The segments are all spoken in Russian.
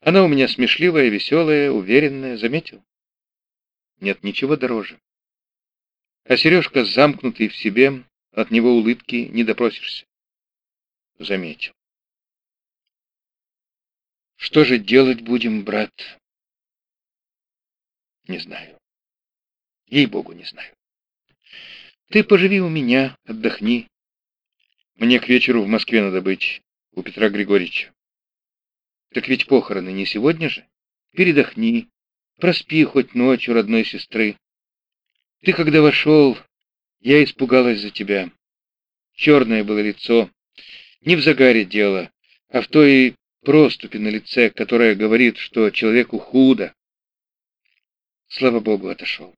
Она у меня смешливая, веселая, уверенная, заметил? Нет ничего дороже. А Сережка, замкнутый в себе, от него улыбки не допросишься. Заметил. Что же делать будем, брат? Не знаю. Ей-богу, не знаю. Ты поживи у меня, отдохни. Мне к вечеру в Москве надо быть, у Петра Григорьевича. Так ведь похороны не сегодня же. Передохни, проспи хоть ночью родной сестры. Ты когда вошел, я испугалась за тебя. Черное было лицо, не в загаре дело, а в той проступе на лице, которая говорит, что человеку худо. Слава Богу, отошел.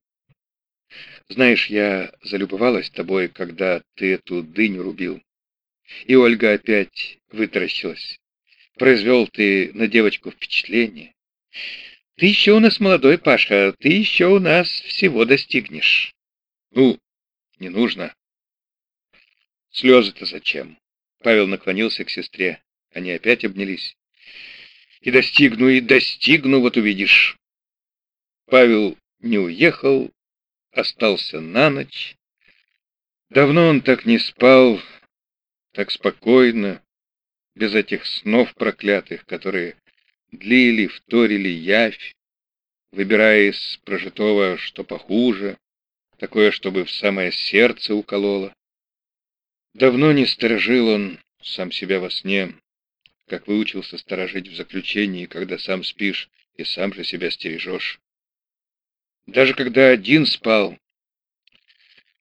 Знаешь, я залюбовалась тобой, когда ты эту дыню рубил. И Ольга опять вытаращилась. Произвел ты на девочку впечатление. Ты еще у нас молодой, Паша, ты еще у нас всего достигнешь. Ну, не нужно. Слезы-то зачем? Павел наклонился к сестре. Они опять обнялись. И достигну, и достигну, вот увидишь. Павел не уехал, остался на ночь. Давно он так не спал, так спокойно, без этих снов проклятых, которые длили, вторили явь, выбирая из прожитого что похуже, такое, чтобы в самое сердце укололо. Давно не сторожил он сам себя во сне, как выучился сторожить в заключении, когда сам спишь и сам же себя стережешь. Даже когда один спал,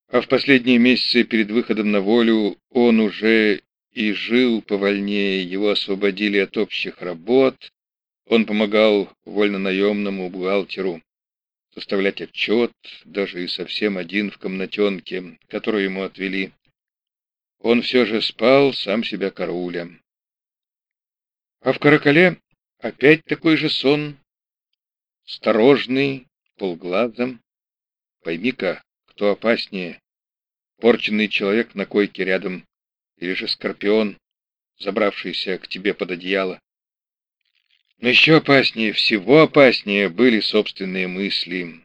а в последние месяцы перед выходом на волю он уже и жил повольнее, его освободили от общих работ, он помогал вольнонаемному бухгалтеру составлять отчет, даже и совсем один в комнатенке, которую ему отвели. Он все же спал, сам себя карауля. А в каракале опять такой же сон, осторожный, полглазом. Пойми-ка, кто опаснее, порченный человек на койке рядом или же скорпион, забравшийся к тебе под одеяло. Но еще опаснее, всего опаснее были собственные мысли.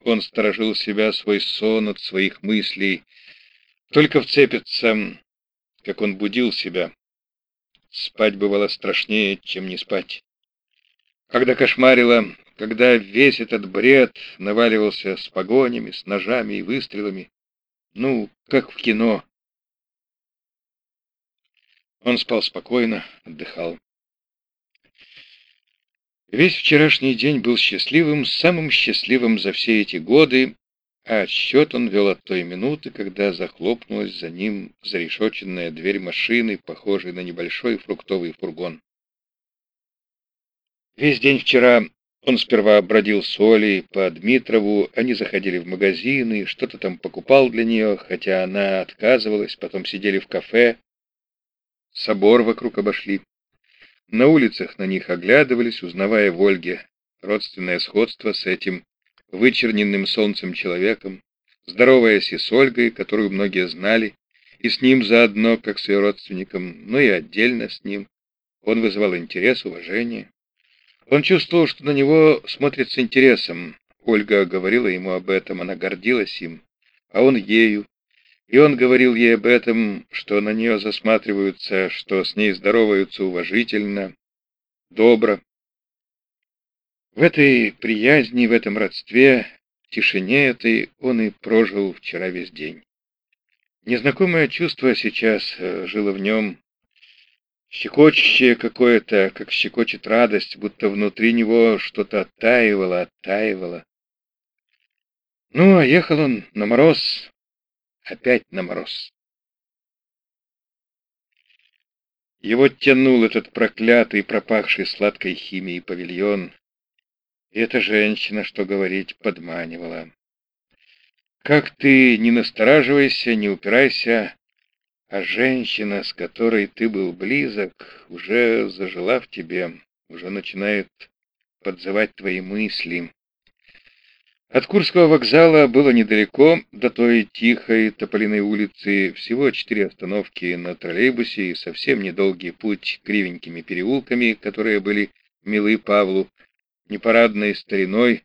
Он сторожил себя, свой сон от своих мыслей. Только вцепится, как он будил себя. Спать бывало страшнее, чем не спать. Когда кошмарило, когда весь этот бред наваливался с погонями, с ножами и выстрелами, ну, как в кино, он спал спокойно, отдыхал. Весь вчерашний день был счастливым, самым счастливым за все эти годы, а отсчет он вел от той минуты, когда захлопнулась за ним зарешоченная дверь машины, похожей на небольшой фруктовый фургон. Весь день вчера он сперва бродил с Олей по Дмитрову, они заходили в магазины, что-то там покупал для нее, хотя она отказывалась, потом сидели в кафе, Собор вокруг обошли. На улицах на них оглядывались, узнавая в Ольге родственное сходство с этим вычерненным солнцем человеком, здороваясь и с Ольгой, которую многие знали, и с ним заодно, как с ее родственником, но и отдельно с ним. Он вызывал интерес, уважение. Он чувствовал, что на него смотрят с интересом. Ольга говорила ему об этом, она гордилась им, а он ею, и он говорил ей об этом, что на нее засматриваются, что с ней здороваются уважительно, добро. В этой приязни, в этом родстве, тишине этой он и прожил вчера весь день. Незнакомое чувство сейчас э, жило в нем, щекочущее какое-то, как щекочет радость, будто внутри него что-то оттаивало, оттаивало. Ну, а ехал он на мороз, Опять на мороз. Его тянул этот проклятый, пропахший сладкой химией павильон. И эта женщина, что говорить, подманивала. Как ты не настораживайся, не упирайся, а женщина, с которой ты был близок, уже зажила в тебе, уже начинает подзывать твои мысли. От Курского вокзала было недалеко до той тихой тополиной улицы, всего четыре остановки на троллейбусе и совсем недолгий путь кривенькими переулками, которые были милы Павлу, непарадной стариной,